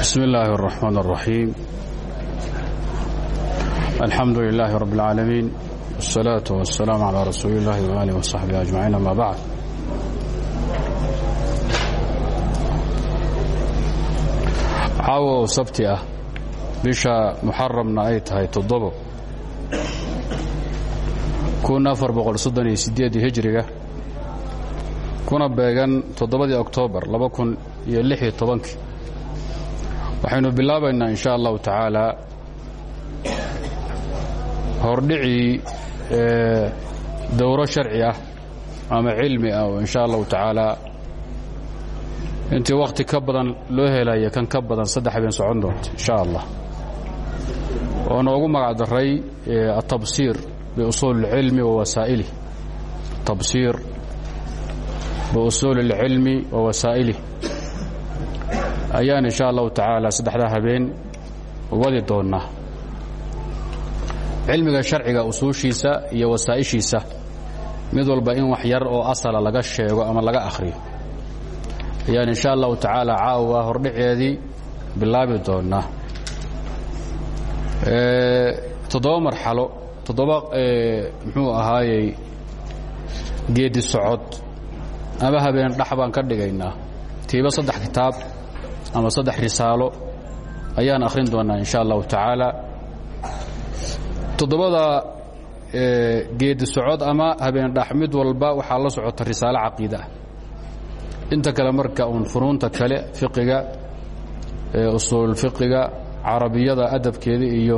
بسم الله الرحمن الرحيم الحمد لله رب العالمين والصلاة والسلام على رسول الله وآله وصحبه أجمعين أما بعد caawo sabti ah bisha muxaramna ay tahay toddobo hijriga kuna beegan toddobadii oktoobar waxaynu bilaabaynaa in sha allahu tacaala hordhicii dowro sharci ah ama cilmi ah oo in sha allahu tacaala ka badan loo helaya kan ka badan saddex habeen socon doonta in allah. Oo noogu magac daray atabsiir biusuul اlcilmi wa wasaa'ilih tabsiir biusuul اlcilmi wa wasaa'ilih ayaan in sha allahu tacaala saddexdaa habeen wadi doonnaa cilmiga sharciga usuushiisa iyo wasaa'ishiisa mid walba in wax yar oo asala laga sheego ama laga akhriyo. Ayaan in sha allahu tacaala caawa hordhaceedii bilaabi doonnaa toddoba marxalo toddoba muxuu ahaayey geedi socod. Ama habeen dhax ka dhigaynaa. Tiiba saddex kitaab ama saddex risaalo ayaan akhrin doonnaa in sha allahu tacaala. Toddobada geedi socod ama habeen dhax mid walba waxaa la socota risaalo caqiida ah. Inta kale marka uun funuunta kale fiqiga usuulfiqiga carabiyada adabkeeda iyo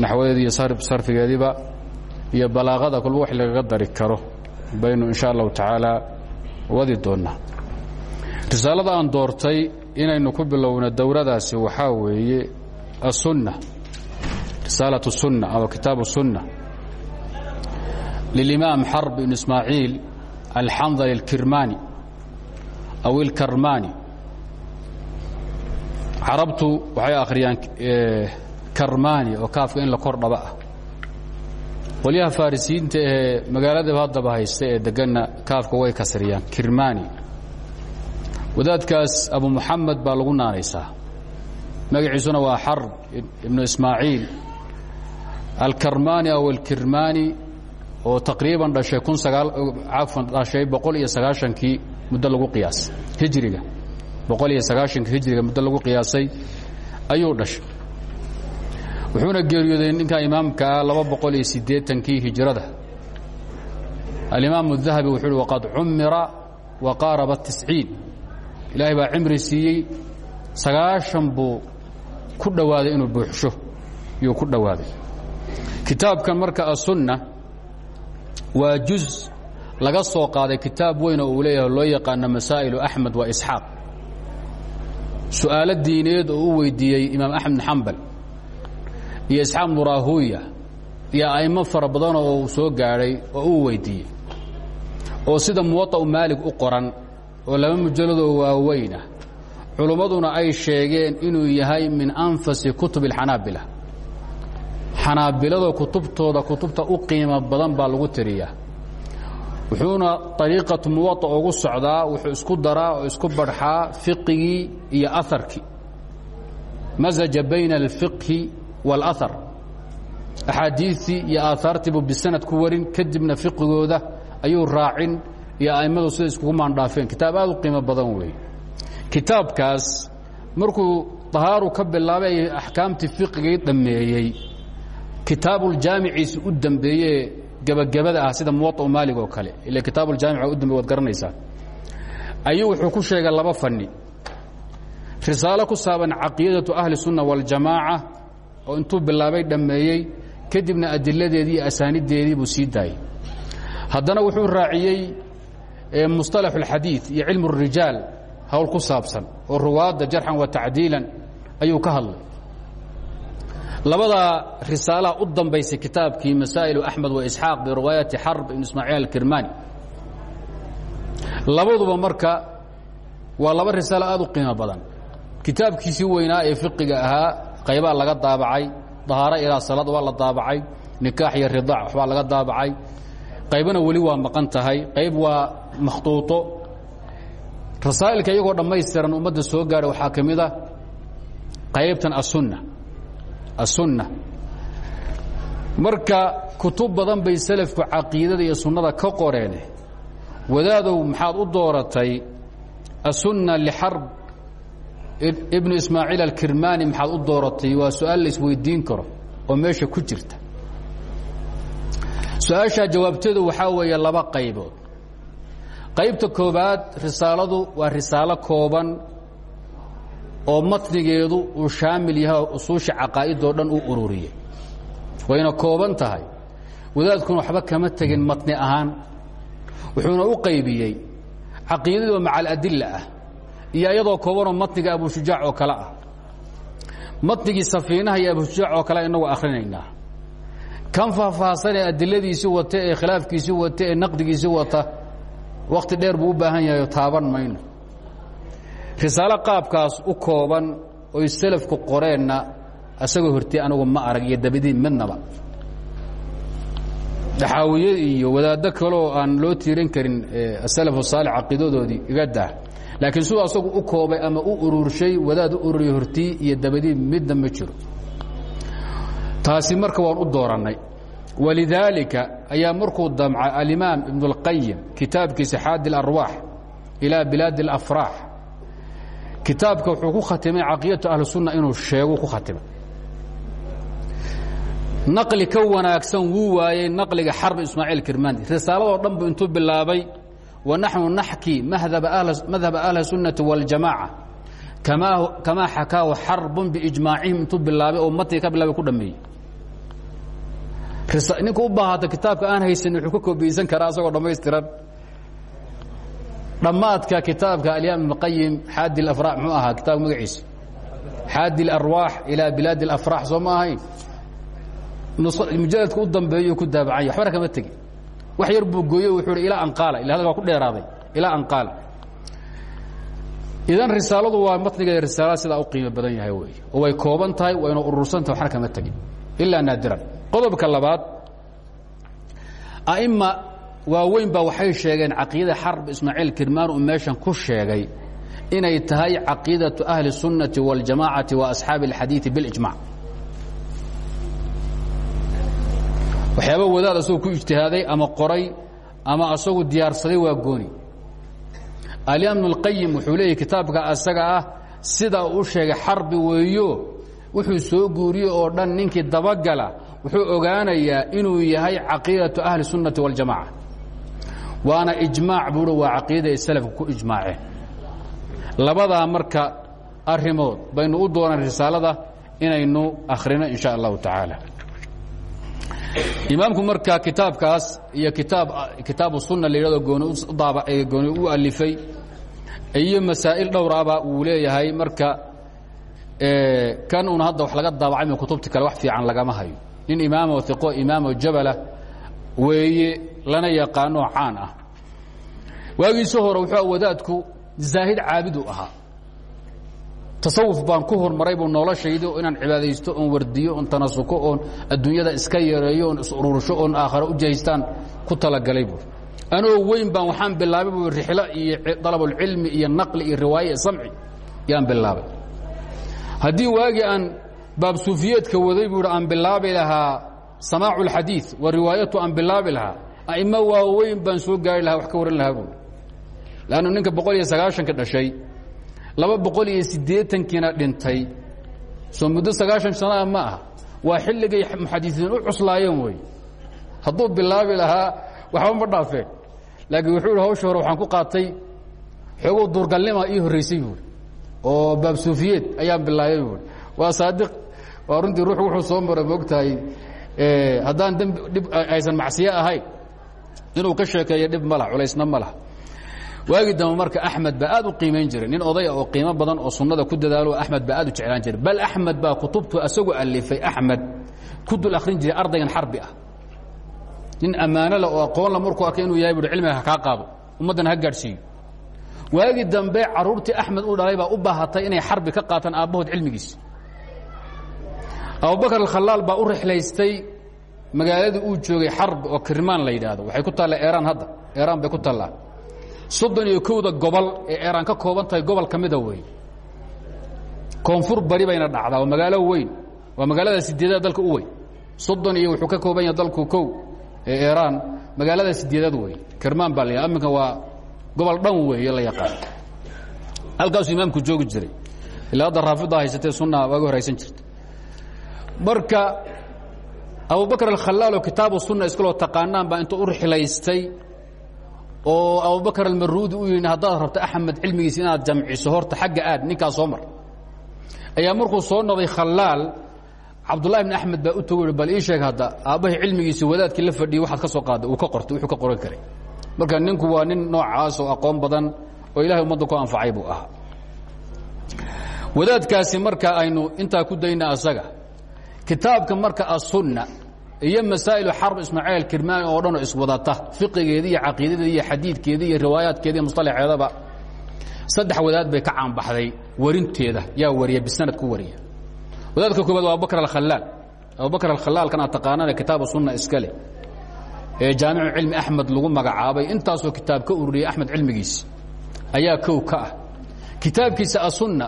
naxwadeeda iyo sarfigeediiba iyo balaaqada kulba wax lagaga dari karo baynu in sha allahu tacaala wadi doonnaa risaalada aan doortay inaynu ku bilowno dowladaasi waxaa weeye aلsunna risaalatu sunna ama kitaabu sunna lilimaam xarb ibn ismaaciil alxandali اlkirmani aw ilkarmani carabtu waxay akhriyaan eh, karmani oo kaafka in la kor dhaba ah. Qolyaha magaalada haddaba haysta ee deganna kaafka way kasriyaan kirmani wadaadkaas abu muxamed baa lagu naanaysaa. Magaciisuna waa xarb ibnu ismaaciil alkarmani aw alkirmani oo taqriiban dhashay kun sagaacafan dhashay boqol iyo muddo lagu qiyaasay hijriga. Boqol iyo hijriga muddo lagu qiyaasay ayuu dhashay. Wuxuuna geeriyooday ninkaa imaamka ah laba boqol iyo siddeetankii hijrada. Alimaam wuxuu waqad cumira waqaaraba ilaahay baa cimri siiyey sagaaشhan buu ku dhowaaday inuu buuxsho yuu ku dhowaaday kitaabkan marka aلsunna waa juz laga soo qaaday kitaab weyn oo uu leeyahay loo yaqaano masaa'ilu axmed wa isxaaq su'aalo diineed oo u weydiiyey imaam axmed bin xambal iyo isxaaq muraahuya iyo a'imo fara badan oo uu soo gaadhay oo uu weydiiyey oo sida muwaطa'u maalig u qoran oo laba mujalladoo waaweynah culummaduna ay sheegeen inuu yahay min anfasi kutub اlxanaabila xanaabilada kutubtooda kutubta u qiimo badan baa lagu tiriyaa wuxuuna ariiqatu muwaطa ugu socdaa wuxuu isku daraa oo isku barxaa fiqigii iyo aharkii masaja bayna اlfiqhi wاlahar axaadiiثii iyo aahaartiibuu bisanad ku warin kadibna fiqigooda ayuu raacin iyo a'immadu sida iskugu maandhaafeen kitaab aad u qiimo badan weeye kitaabkaas markuu طahaaru ka bilaabay axkaamtii fiqigii dhammeeyey kitaabuuljaamiciisi u dambeeyee gebagabada ah sida muwaطa'u maalig oo kale ila kitaabuuljaamica u dambe waad garanaysaa ayuu wuxuu ku sheegay laba fani risaalo ku saaban caqiidatu ahli الsunna waاljamaaca oo intuu bilaabay dhammeeyey kadibna adiladeedii iyo asaanideedii buu sii daayey haddana wuxuu raaciyey musطalax اlxadiiث iyo cilmu الrijaal hawl ku saabsan oo ruwaadda jarxan wa tacdiilan ayuu ka hadlay labadaa risaalaha u dambaysay kitaabkii masaa'ilu axmed wa isxaaq biriwaayati xarb ibn ismaaciil alkirmani labaduba marka waa laba risaalo aad u qiimo badan kitaabkiisii weynaa ee fiqiga ahaa qaybaa laga daabacay dahaaro ilaa salaad waa la daabacay nikaax iyo ridaac waxbaa laga daabacay qaybana weli waa maqan tahay qayb waa makhtuuطo rasaa'ilka iyagoo dhammaystiran ummadda soo gaadha waxaa ka mid a qaybtan asunna asunna marka kutub badan bay selafku caqiidada iyo sunnada ka qoreen wadaadow maxaad u dooratay asunna lixarb ibnu ismaaciil alkirmaani maxaad u dooratay waa su'aal la isweydiin karo oo meesha ku jirta su'aashaa jawaabteedu waxaa weeye laba qaybood. Qaybta koobaad risaaladu waa risaalo kooban oo matnigeedu uu shaamil yahay oo usuusha caqaa'idoo dhan u ururiyey. Wayna kooban tahay. Wadaadkuna waxba kama tegin matni ahaan. Wuxuuna u qaybiyey caqiidadoo maca aladilla ah. Iyo iyadoo koobanoo matniga abushujaac oo kale ah. Matnigii safiinaha iyo abushujaac oo kale inagu akhrinaynaa kan faahfaahsanee adiladiisii wata ee khilaafkiisii wata ee naqdigiisii wata wakti dheer buu u baahan yahay taaban mayno. Risaalo qaabkaas u kooban oy selafku qoreenna asagoo hortay anigu ma arag iyo dabadiin midnaba. Daxaawiye iyo wadaaddo kaleoo aan loo tiirin karin asalafu saalix caqiidadoodii iga dah laakiin siduu asagu u koobay ama u ururshay wadaad u ururiya hortii iyo dabadiin midna ma jiro taasi marka waan u doorannay walidaalika ayaa markuu damcay alimaam ibn اlqayim kitaabkiisa xaadi اlarwaax ilaa bilaadi اlafraax kitaabka wuxuu ku khatimay caqiidatu ahli sunna inuu sheego ku khatimay naqli ka wanaagsan wuu waayey naqliga xarbi ismaaciil kirmandi risaaladoo dhan bu intuu bilaabay wanaxnu naxki madhaba ahli sunnati waاljamaaca kamaa xakaahu xarbun biijmaacihim intuu bilaabay oo matniga ka bilaabay ku dhameeyey ninka u baahata kitaabka aan haysan wuxuu ka koobiyeysan karaa asagoo dhammaystiran. Dhammaadka kitaabka alimaam ibn qayim xaadi afra muxuu ahaa kitaabka magaciisa. Xaadi اlarwaax ilaa bilaadi اlafraax soo ma ahayn? Mujaladka u dambeeyo ku daabacanya waxbana kama tegin wax yar buu gooye wuxuu hi ilaa anqaala ila hadalkaa ku dheeraaday. Ilaa anqaala idan risaaladu waa matnigeeda risaalada sidaa u qiimo badan yahay wey oo way kooban tahay wayna urursan tahay waxna kama tegin ilaa naadiran qodobka labaad a'ima waaweyn baa waxay sheegeen caqiidada xarb ismaaciil kirmaan uu meeshan ku sheegay inay tahay caqiidatu ahli الsunnati wاljamacati wa asxaabi اlxadiiثi biاlijmac waxyaaba wadaad asagoo ku ijtihaaday ama qoray ama asagu diyaarsaday waa gooni alimaam ibn اlqayim wuxuu leeyahy kitaabka asaga ah sidaa u sheegay xarbi weeyo wuxuu soo guuriyey oo dhan ninkii dabagala wuxuu ogaanayaa inuu yahay caqiidatu ahli الsunnati wاljamaca waana ijmaac buui waa caqiida ay salafka ku ijmaaceen labadaa marka arrimood baynu u doonaan risaalada inaynu akhrino in sha allahu tacaala imaamku marka kitaabkaas iyo kitaab kitaabu sunna la yidhahdo gooni udaaba gooni u alifay iyo masaa'il dhowraba uu leeyahay marka kan una hadda wax laga daabacay kutubta kale wax fiican lagama hayo nin imaamo iqo imaamo jabala weeye lana yaqaanoo caan ah. Waagiisi hore wuxuu wadaadku zaahid caabidu ahaa. Tasawuf baan ku hormaray buu noloshaydi inaan cibaadaysto oon wardiyo oon tanasuko oon adduunyada iska yareeyo oon is-urursho oon aakhare u jahaystaan ku talagalay buu. Anoo weyn baan waxaan bilaabay buu rixlo iyo dalabulcilmi iyo naqli iyo riwaaye iyo samci yaan bilaabay. Haddii waagii aan baab suufiyeedka waday buu aan bilaabi lahaa samaacu اlxadiiث wa riwaayatu aan bilaabi lahaa a'imo waaweyn baan soo gaari lahaa wax ka waran lahaa buu lannu ninka boqol iyo sagaaشhanka dhashay laba boqol iyo siddeetankiina dhintay soo muddo sagaashan sanaa ma aha waa xilligay muxadisiin u cuslaayeen wey hadduu bilaabi lahaa waxba ma dhaafeen laakiin wuxuu hi hawsha hore waxaan ku qaatay xoogow duurgalnima ii horraysay buuri oo baab suufiyeed ayaan bilaabay buuri waa saadiq waa runtii ruuxu wuxuu soo mara moogtahay haddaan dembi dhib aysan macsiye ahayn inuu ka sheekeeyo dhib ma laha culaysna ma laha. Waagii dambe marka axmed baa aad u qiimayn jiray nin odaya oo qiimo badan oo sunnada ku dadaalo axmed baa aad u jeclaan jiray. Bal axmed baa kutubtu asagoo alifay axmed ku dul akhrin jiray ardaygan xarbi ah. Nin ammaano leh oo aqoon la markuu arkay inuu yahay buui cilmiga ha kaa qaado ummaddan ha gaadhsiiyo. Waagii dambe carruurtii axmed u dhalay baa u baahatay inay xarbi ka qaataan aabbahood cilmigiisa abubakar alkhalaal baa u rixlaystay magaaladii uu joogay xarbi oo kirmaan la yidhaahdo. Waxay ku taallaa eraan hadda. Eraan bay ku taallaa soddon iyo kowda gobol ee eraan ka kooban gobol ka mida wey bari bayna dhacdaa waa magaalo weyn. Waa magaalada sideedaad dalka u weyn. Soddon iyo wuxuu ka kooban yahay dalku kow ee eraan magaalada sideedaad wey kermaan baa la aminka waa gobol dhan weeye la yaqaan. Halkaasuu imaamku joogi jiray. Ilaa hadda raafida haysatee sunna waaga horaysan marka abubakr alkhalaal oo kitaabu sunna iskaloo taqaanaan baa intuu u rixilaystay oo abubakr almaruudi u yidhi haddaad rabto axmed cilmigiisa inaad jamciso horta xagga aad ninkaa soo ayaa markuu soo noqday khalaal cabdullahi bn axmed baa u tago bal ii sheeg hadda aabbahay cilmigiisi wadaadkii la fadhiyey waxaad ka soo qaadday uu ka qortay wuxuu ka qoran karay. Marka ninku waa nin noocaas oo aqoon badan oo ilahay ummadda ku anfacay buu ahaa. Wadaadkaasi marka aynu intaa ku dayna asaga kitaabka marka aلsunna iyo masaa'ilu xarb ismaaciil kirmaani oo dhan oo iswadata fiqigeedi iyo caqiidadeedi iyo xadiidkeedi iyo riwaayaadkeedi iyo musطalaxeedaba saddex wadaad bay ka caanbaxday warinteeda yaa wariya bisanad ku wariya. Wadaadka koobaad waa abubakr alkhalaal abubakr alkhalaalkan aad taqaanana kitaab sunna iska leh ee jaamicu cilmi axmed lagu magacaabay. Intaasoo kitaab ka ururiyey axmed cilmigiisi ayaa kow ka ah. Kitaabkiisa asunna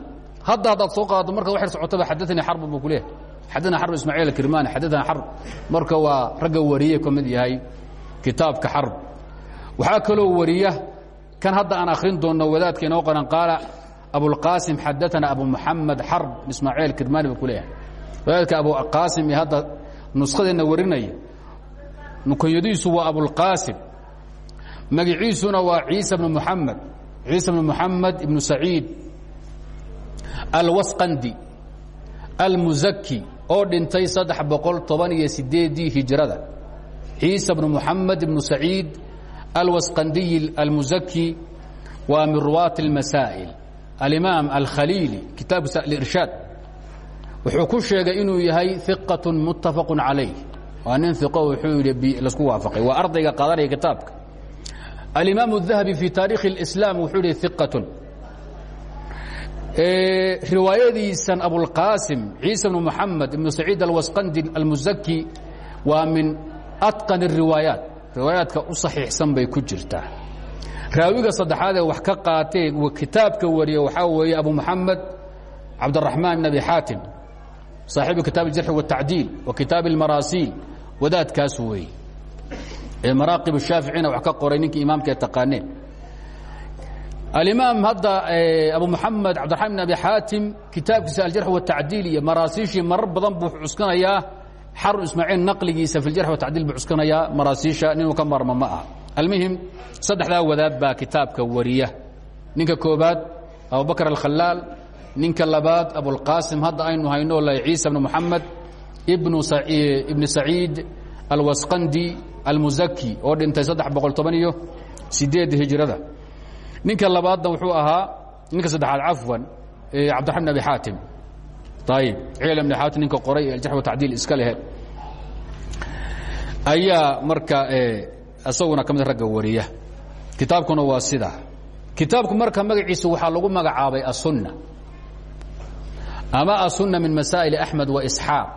hadda haddaad soo qaado markaad waxyar socotaba xadaanii xarb buu ku leehay xadana xarb ismaaciil akirmani xadana xarb marka waa ragga wariye ka yahay kitaabka xarb waxaa kaloo wariya kan hadda aan akhrin doonno wadaadka inoo qoran qaala abulqaasim xadaana abu muxamed xarb ismaaciil kirmani buu wadaadka abuqaasim ee hadda nuskadeenna warinaya nukunyadiisu waa abulqaasim magiciisuna waa ciisa bnu muxamed ciisa bnu muxamed ibnu saciid alwasqandi almuzaki oo dhintay saddex boqol toban iyo sideedii hijrada ciisa bnu muxamed ibnu saciid alwasqandiyi almuzaki waa min ruwaati اlmasaa'il alimaam alkhaliili kitaabkiisa alirshaad wuxuu ku sheegay inuu yahay iqaة muttafaq calayh waa nin iqo wuxuu yidhi lasku waafaqay waa ardayga qaadanaya kitaabka alimaam الdahabi fi taarikhi اlislaam wuxuu yihi iqaة riwaayadiisan abulqaasim ciisa bnu muxamed ibnu saciid alwasqandi almuzaki waa min atqan الriwaayaat riwaayaadka u saxiixsan bay ku jirtaa raawiga saddexaad ee wax ka qaatee kitaabka wariye waxaa weeye abu muxamed cabdiraxmaan bn abi xaatim saaxibu kitaab اjarxi wالtacdiil wa kitaab اlmaraasiil wadaadkaas weeye ee maraaqib shaaficina wax ka qoray ninkii imaamka ee taqaaneen alimaam hadda abu muxamed cabdiraxman bn abi xaatim kitaabkiisa aljarx wالtacdiil iyo maraasiishii marar badan buu cuskanayaa. Xarun ismaaciil naqligiisa fi ljarx watacdiil buu cuskanayaa maraasiisha ninuu ka maarma ma aha. Almuhim saddexdaa wadaad baa kitaabka wariya. Ninka koobaad abubakr alkhalaal ninka labaad abulqaasim hadda aynu hayno la ciisa bnu muxamed ibni saciid alwasqandi almuzaki oo dhintay saddex boqol toban iyo sideed hijrada ninka labaadna wuxuu ahaa ninka saddexaad cafwan cabdiraxman bn abi xaatim. Ayib ciil bn xaatim ninka qoray ee aljarx watacdiil iska lehe ayaa marka isaguna ka mid ragga wariya. Kitaabkuna waa sidaa kitaabku marka magaciisa waxaa lagu magacaabay aلsunna ama aلsunna min masaa'il axmed waisxaaq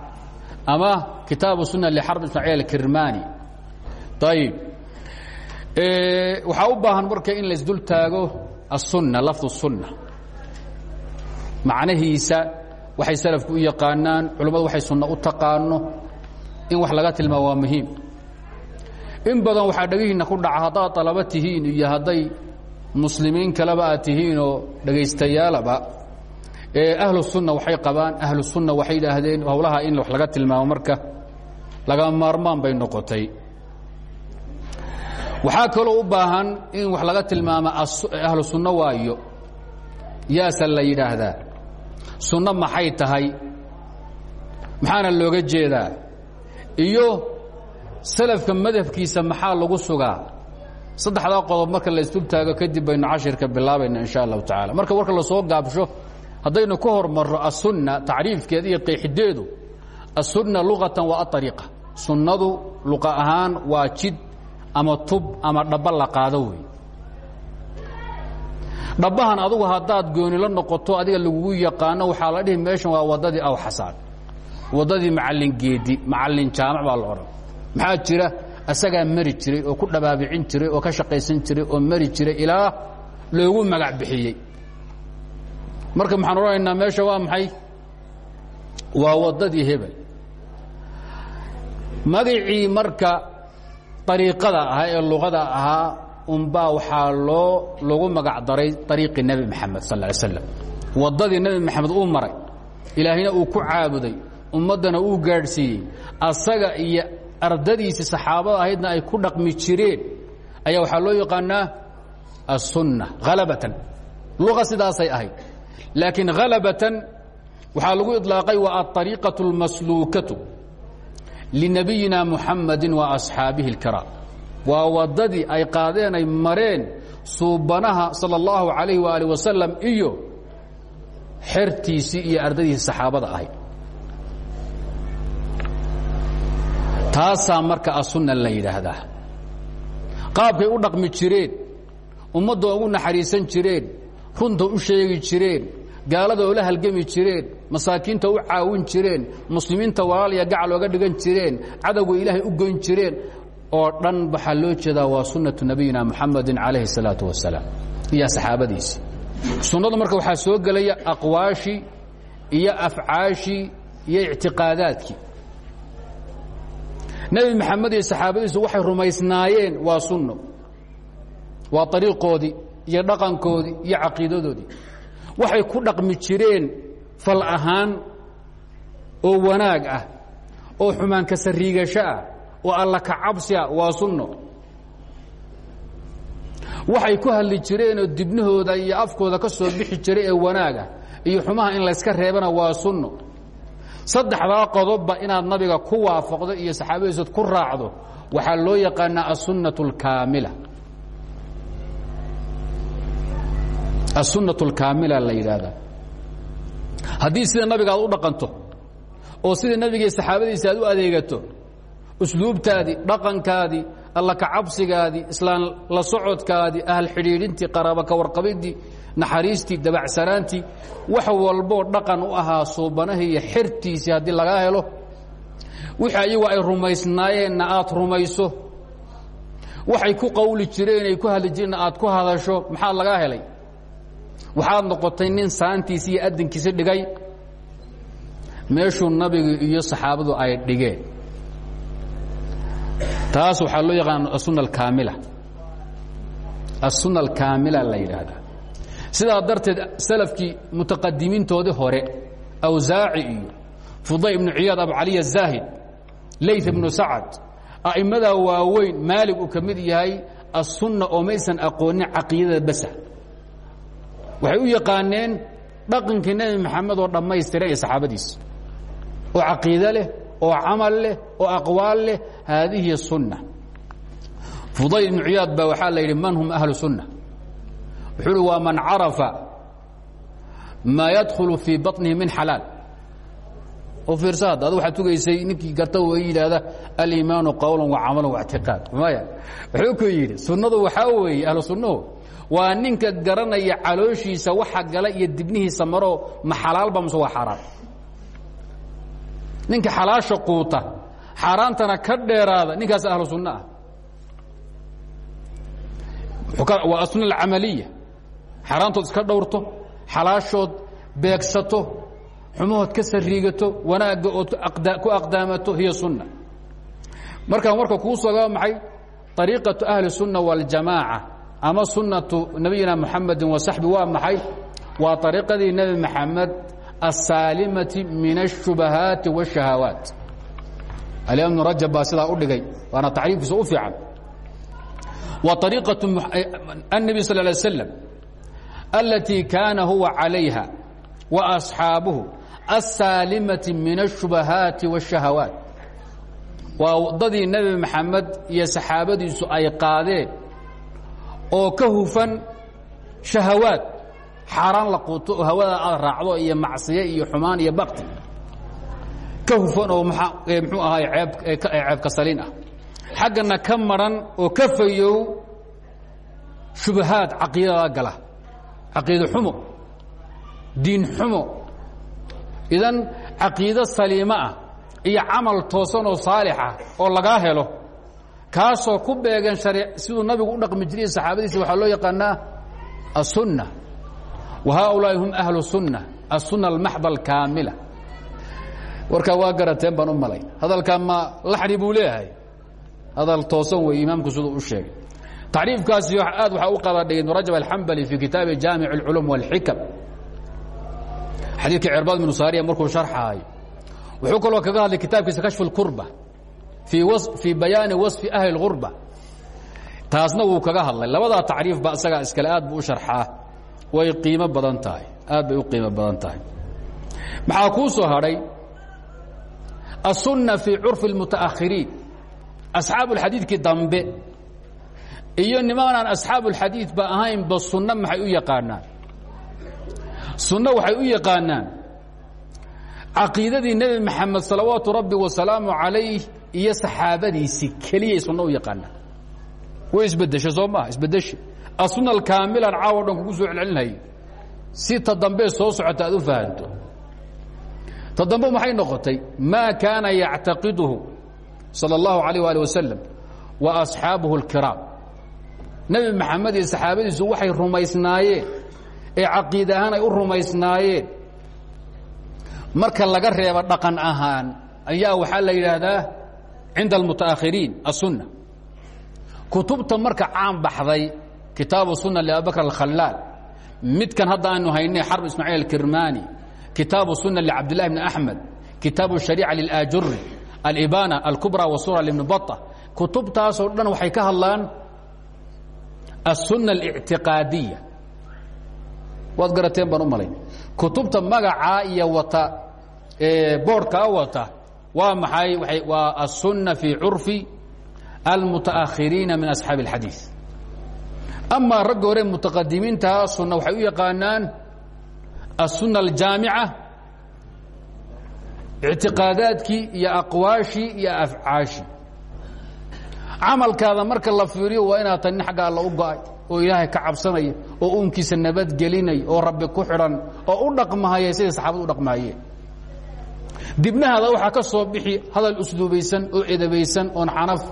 ama kitaabu sunna lxarb ismaaciil akirmani ayib waxaa u baahan marka in laisdul taago aلsunna lafظ الsunna macnahiisa waxay salafku u yaqaanaan culummadu waxay sunna u taqaano in wax laga tilmaamo waa muhiim in badan waxaa dhegihiinna ku dhaca haddaad dalabo tihiin iyo hadday muslimiin kaleba aad tihiinoo dhagaystayaalaba ee ahlu sunna waxay qabaan ahlu sunna waxay idhaahdeen howlaha in wax laga tilmaamo marka laga maarmaan bay noqotay waxaa kaloo u baahan in wax laga tilmaamo ahlu sunno waayo. Yaasa la yidhaahdaa. Maxay tahay? Maxaana looga jeedaa? Iyo salafka madhabkiisa maxaa lagu sugaa? Saddexdaa qodob marka la isdul taago kadib baynu cashirka bilaabayna in sha allahu marka warka la soo gaabsho haddaynu ka hormarro aلsunna tacriifkeeda iyo qeexideedu aلsunna luqatan waa aariiqa sunnadu luqa ahaan waa ama tub ama dhaba la qaado wey. Dhabbahan adugu haddaad gooni la noqoto adiga lagugu yaqaano waxaa la dhihi meeshan waa waddadii awxasaan waddadii macallin geedi macallin jaamac baa la odhan. Maxaa jira? Asagaa mari jiray oo ku dhabaabicin jiray oo ka shaqaysan jiray oo mari jiray ilaa loogu magac bixiyey. Marka maxaan odhanaynaa meesha waa maxay? Waa waddadii hebel. Magacii marka ariiqada ahaa ee luqada ahaa unbaa waxaa loo lagu magacdaray ariiqi nebi maxamed sal l slam waddadii nebi maxamed uu maray ilaahayna uu ku caabuday ummaddana uu gaadhsiiyey asaga iyo ardadiisii saxaabada ahaydna ay ku dhaqmi jireen ayaa waxaa loo yaqaanaa assunna halabatan luqa sidaasay ahayd laakiin halabatan waxaa lagu idlaaqay waa aariiqaة اlmasluukatu linabiyina muxamadin wa asxaabihi اlkiraam waa waddadii ay qaadeen ay mareen suubanaha sala اllahu alayh waalih wasalam iyo xertiisii iyo ardadiisii saxaabada marka asunna la yidhaahdaa qaabkay u dhaqmi jireen ummadda naxariisan jireen runta u sheegi jireen gaalada oo la halgami jireen masaakiinta u caawin jireen muslimiinta walaalya gacal ooga dhigan jireen cadowga ilaahay u goyn jireen oo dhan waxaa loo jeedaa waa sunnatu nabiyina muxamedin calayhi الsalaatu wasalaam iyo saxaabadiisi sunnadu marka waxaa soo gelaya aqwaashii iyo afcaashii iyo ictiqaadaadkii nebi maxamed iyo saxaabadiisu waxay rumaysnaayeen waa sunno waa ariiqoodii iyo dhaqankoodii iyo caqiidadoodii waxay ku dhaqmi jireen fal ahaan oo wanaag ah oo xumaan ka sariigasho ah oo alla ka cabsi ah waa sunno waxay ku hadli jireenoo dibnahooda iyo afkooda ka soo bixi jiray ee wanaaga iyo xumaha in layska reebana waa sunno saddexdaa qodobba inaad nabiga ku waafaqdo iyo saxaabadiisood ku raacdo waxaa loo yaqaanaa asunnaة اlkaamila asunnaة اlkaamila la yidhaahdaa haddii sida nabiga aad u dhaqanto oo sida nebigii saxaabadiisa aad u adeegato usluubtaadii dhaqankaadii alla ka cabsigaadii islaan la socodkaadii ahl xidhiidhintii qaraaba ka warqabidii naxariistii dabacsanaantii wax walboo dhaqan u ahaa suubanahii iyo xertiisii haddii helo wixii ayagu ay rumaysnaayeenna aad rumayso waxay ku qawli jireen ay ku hadli jireenna aad ku hadasho maxaa lagaa helay waxaad noqotay nin saantiisa iyo adinkiisa dhigay. Meeshuu nabigu iyo saxaabadu ay dhigeen. Taas waxaa loo yaqaan asuna alkaamila asuna alkaamila la yidhaahdaa. Sidaa darteed salafkii mutaqadimiintoodii hore awsaaci iyo fuday ibnu ciyaad abcaliya zaahid layt ibnu sacad a'immadaa waaweyn maalig uu ka mid yahay assunna oo maysan aqoonin caqiidada basa waxay u yaqaaneen dhaqankii nebi maxamed oo dhammaystiran saxaabadiis. Oo caqiide leh oo camal leh oo aqwaal leh haadihi sunna. Fudayl ibnu ciyaad baa waxaa la yidhi man hum ahlu sunna? Wuxuu waa man carafa maa yadkhulu fii baطnihi min xalaal. Oo fiirsa hadda ad waxaad tugaysay ninkii garta way yidhaahda aliimaanu qowla wacamalan waاctiqaad maya wuxuu ku yidhi sunnadu waxaa weeye ahlu sunnuhu waa ninka garanaya calooshiisa waxa gala iyo dibnihiisa maro ma xalaalba mase waa xaaraan ninka xalaasha quuta xaaraantana ka dheeraada ninkaas ahlu sunno ah. Waa asuna alcamaliya. Xaaraantood iska dhowrto xalaashood beegsato xumahood ka sariigato wanaagga ood ku aqdaamato hiyo sunna. Markaa marka kuu soogaa maxay? Ariiqatu ahli sunna waljamaaca ama sunnatu nabiyina muxamedi wasaxbi waa maxay waa ariiqadii nebi maxamed asaalimati min الshubahaati wالshahaawaat alimaam ibn rajab baa sidaa u dhigay waana tacriifkiisa u fiican wa ariiqaة النabi sal ه slam alatii kaana huwa calayha wa asxaabuhu asaalimati min الshubahaati wالshahaawaat waa waddadii nebi maxamed iyo saxaabadiisu ay qaadeen oo ka hufan shahawaad. Xaaraan la quuto oo hawada aad raacdo iyo macsiye iyo xumaan iyo bakti ka hufan oo muxuu ahaay eeb ceebka saliin ah. Xaggana ka maran oo ka fayow shubahaad caqiidada gala. Caqiide xumo. Diin xumo. Idan caqiido saliimo ah iyo camal toosan oo saalix ah oo lagaa helo kaasoo ku beegan siduu nabigu u dhaqmi jiray saxaabadiisa waxaa loo yaqaanaa aلsunna wa haaulaa'i hum ahlu sunna aلsunna almaxda alkaamila warkaa waa garateen baan u malay hadalkaa ma laxni buu leeyahay hadal toosan wey imaamku siduu u sheegay tacriifkaasi aad waxaa u qadadhigay ibn rajab alxambali fii kitaabi jaamic اlculum wاlxikam xadiidka cerbaad binu saariya markuu sharxaayo wuxuu kaloo kaga hadlay kitaabkiisa kashfu اlkurba fii bayaani waصfi ahli اlgurba taasna wuu kaga hadlay labadaa tacriifba isagaa iskale aad buu u sharxaa way qiimo badan tahay aad bay u qiimo badan tahay maxaa kuu soo hadhay aلsunna fii curfi اlmutaakhiriin asxaabu اlxadiidkii dambe iyo nimanaan asxaabu اlxadiid ba ahaynba sunno maxay u yaqaanaan sunno waxay u yaqaanaan caqiidadii nebi maxamed salawaatu rabbi wasalaamu calayh iyo saxaabadiisii keliyay sunno u yaqaanaan way isbedeshe soo maha isbedeshe asunna alkaamilan caawo dhan kugu soo celcelinhay si ta dambe soo socota aad u fahanto ta dambe maxay noqotay maa kaana yactaqiduhu salى اllahu alayh ali wasalam wa asxaabuhu اlkiraam nebi maxamed iyo saxaabadiisu waxay rumaysnaayeen ee caqiid ahaan ay u rumaysnaayeen marka laga reebo dhaqan ahaan ayaa waxaa la yidhaahdaa cinda almutaakhiriin aلsunna kutubta marka caan baxday kitaabu sunna liabibakr alkhalaal midkan hadda aanu haynay xarb ismaaciil alkirmani kitaabu sunna licabdillahi bni axmed kitaabu shariica lilaajuri alibana alkubra wasura libni bata kutubtaasoo dhan waxay ka hadlaan aلsunna اlictiqaadiya waad garateen baan u malayn kutubta magacaa iyo wata boorhkaa wata waa maxay waa aلsunna fii curfi almutaakhiriina min asxaabi اlxadiiث amaa ragga hore mutaqadimiintaha sunna waxay u yaqaanaan aلsunna aljaamica ictiqaadaadkii iyo aqwaashii iyo afcaashii camalkaada marka la fiiriyo waa inaad tahay nin xagga alla u go-ay oo ilaahay ka cabsanaya oo uunkiisa nabadgelinay oo rabbi ku xidhan oo u dhaqmahaya siday saxaabadu u dhaqmahayeen dibnahaada waxaa ka soo bixi hadal usluubaysan oo edabaysan oon xanaf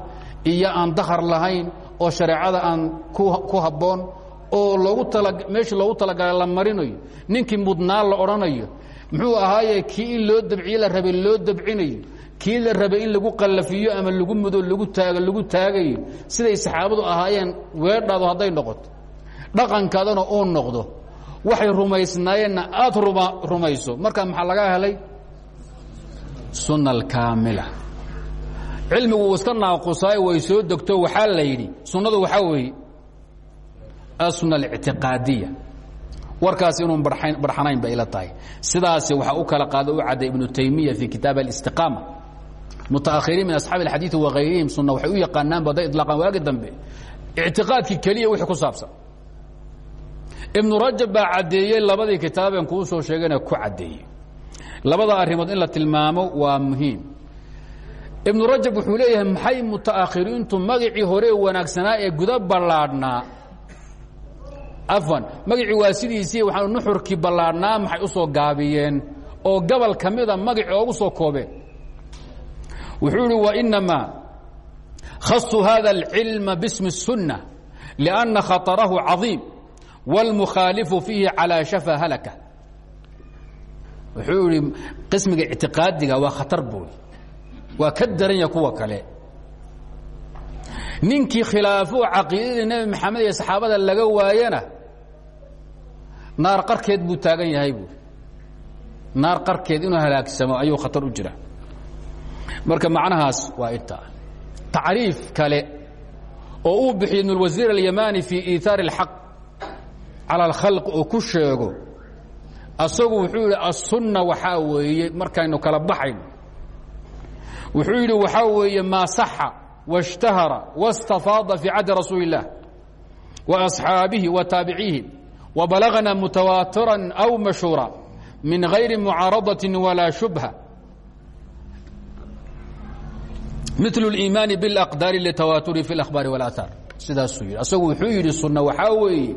iyo aan dakhar lahayn oo shareecada aan ku habboon oo loogu meeshii loogu talagalay la marinayo ninkii mudnaa la odhanayo muxuu ahaaye kii in loo dabciye la rabay loo dabcinayo kii la rabay in lagu qallafiyo ama lagu mudo lagu taago lagu taagayo siday saxaabadu ahaayeen weedhaadu hadday noqoto dhaqankaadana uu noqdo waxay rumaysnaayeenna aad ruma rumayso markaa maxaa laga helay sunna alkaamila cilmigu uu iska naaqusaayo way soo degto waxaa la yidhi sunnadu waxaa weeye asunna alictiqaadiya warkaas inuun barxanayn bay ila tahay. Sidaas waxaa u kala qaado u cadday ibnu taymiya fii kitaab alistiqaama. Mutaakhiriin min asxaabi alxadiidi wagayrihim sunna waxay u yaqaanaanba hadday ilaaqaan waagi dambe. Ictiqaadkii keliya wixii ku saabsan. Ibnu rajab baa caddeeyey labadii kitaabeen kuu soo sheegana ku caddeeyey labada arrimood in la tilmaamo waa muhiim ibnu rajab wuxuu leeyahay maxay mutaakhiriintu magacii hore wanaagsanaa ee guda ballaadhnaa afwan magacii waa sidiisii waxaa nuxurkii ballaadhnaa maxay u soo gaabiyeen oo gobol ka mida magacii oogu soo koobeen wuxuu ihi wainamaa khasuu hada اlcilma bismi الsunة لأnna khaطarahu caظiim wاlmukhaalifu fiihi calىa shafa halaka wuxuu ihi qismiga ictiqaadiga waa khatar buui waa ka daranya kuwa kale ninkii khilaafo caqiidadii nebi maxamed iyo saxaabada laga waayana naar qarkeed buu taagan yahay buui naar qarkeed inuu halaagsamo ayuu khatar u jira marka macnahaas waa intaa tacriif kale oo uu bixiyo ibn اlwasiir alyamani fii iihaar اlxaq calى اlkhalq oo ku sheego asagu wuxuu yidhi aلsunna waxaa weeye markaynu kala baxayno wuxuu yidhi waxaa weeye maa saxa واshtahara واstafaada fii caddi rasuuli الlah وaصxaabihi وataabicihi وbalagna mutawaatira أw mashhuura min غayri mucaaradaة walaa shubha mil اliimaani bاlأqdaari litawaaturi fi اlأkhbaari واlآahaar sidaasuu yidhi asagu wuxuu yidhi sunna waxaa weeye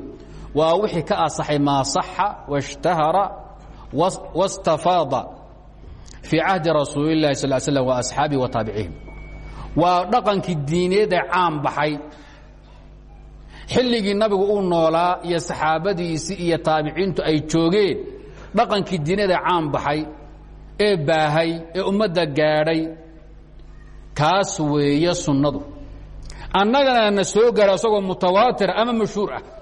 waa wixii ka asaxay maa saxa washtahara wastafaada fii cahdi rasuuli lahi sal wa asxaabihi wa taabiciihim. Waa dhaqankii diineed ee caan baxay. Xilligii nabigu uu noolaa iyo saxaabadiisii iyo taabiciintu ay joogeen dhaqankii diineed ee caan baxay ee baahay ee ummadda gaadhay kaas weeye sunnadu. Annagana soo gaara isagoo mutawaatir ama mashhuur ah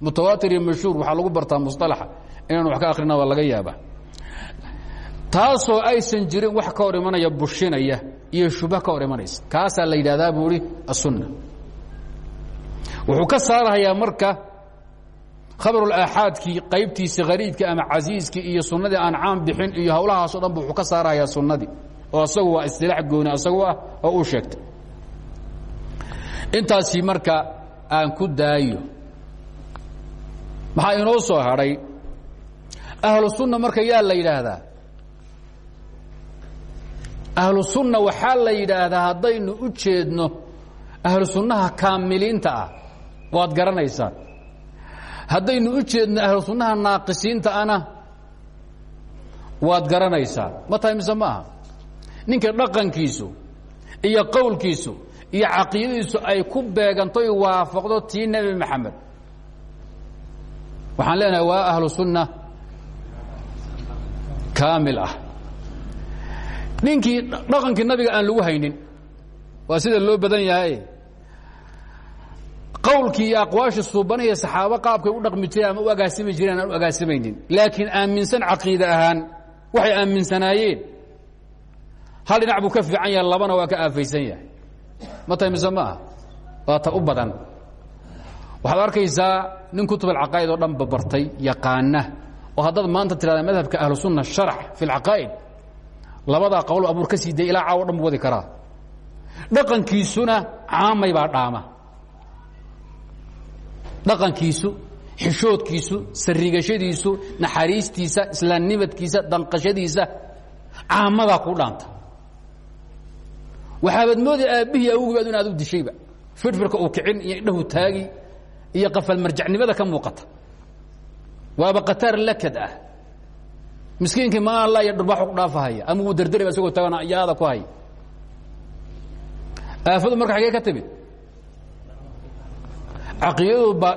mutawaatir iyo mashhuur waxaa lagu bartaa musطalaxa inaan wax ka akhrina waa laga yaabaa taasoo aysan jirin wax ka hor imanaya bushinaya iyo shubha ka hor imanaysa. Kaasaa la yidhahdaa buu ihi aلsunna wuxuu ka saarahayaa marka khabarulaaxaadkii qaybtiisii hariibkii ama casiiskii iyo sunnadii aan caan bixin iyo hawlahaasoo dhan bu wuxuu ka saarahayaa sunnadii. Oo asagu waa istilaax gooni asagu ah oo uu sheegtay. Intaasi marka aan ku daayo maxaa inoo soo hadhay ahlu sunna marka yaa la yidhaahdaa. Ahlu sunna waxaa la yidhaahdaa haddaynu u jeedno ahlu sunnaha kaamiliinta ah. Waad garanaysaan haddaynu u jeedno ahlu sunnaha naaqisiinta ana waad garanaysaan ma tahay mise ninka dhaqankiisu iyo qowlkiisu iyo caqiidadiisu ay ku beegantoy waafaqdo tii nebi maxamed waxaan leenahay waa ahlu sunna kaamil ah. Ninkii dhaqankii nabiga aan lagu haynin waa sida loo badan yahay. Qowlkii iyo aqwaashii suubanaya saxaabo qaabkay u dhaqmi jireen ama u agaasimi jireen aan u agaasimaynin. Laakiin aaminsan caqiide ahaan waxay aaminsanaayeen. Hal dhinac buu ka fiican yahay labana waa ka aafaysan yahay. Ma tahay mise ma aha? Waa ta u badan waxaad arkaysaa nin kutub alcaqaa'id oo dhan babartay yaqaana oo haddaad maanta tirahda madhabka ahlu sunna sharax fi alcaqaa'id labadaa qowl abuur ka sii day ilaa caawo dhan bu wadi karaa. Dhaqankiisuna caamay baa dhaama. Dhaqankiisu xishoodkiisu sarigashadiisu naxariistiisa islaamnimadkiisa danqashadiisa caamadaa kuu dhaanta. Waxaabaad mooday aabbihii awgibaad in aad u dishayba firfirka uu kicin iyo indhahu taagi iyo qafalmarjacnimada ka muuqata. Waaba qataar lakad ah. Miskiinkii maa la iyo dharbaaxu ku dhaafahaya ama wuu derderaba isagoo taagana yaada ku haya aafadu marka xagee ka timid. Caqiidadu ba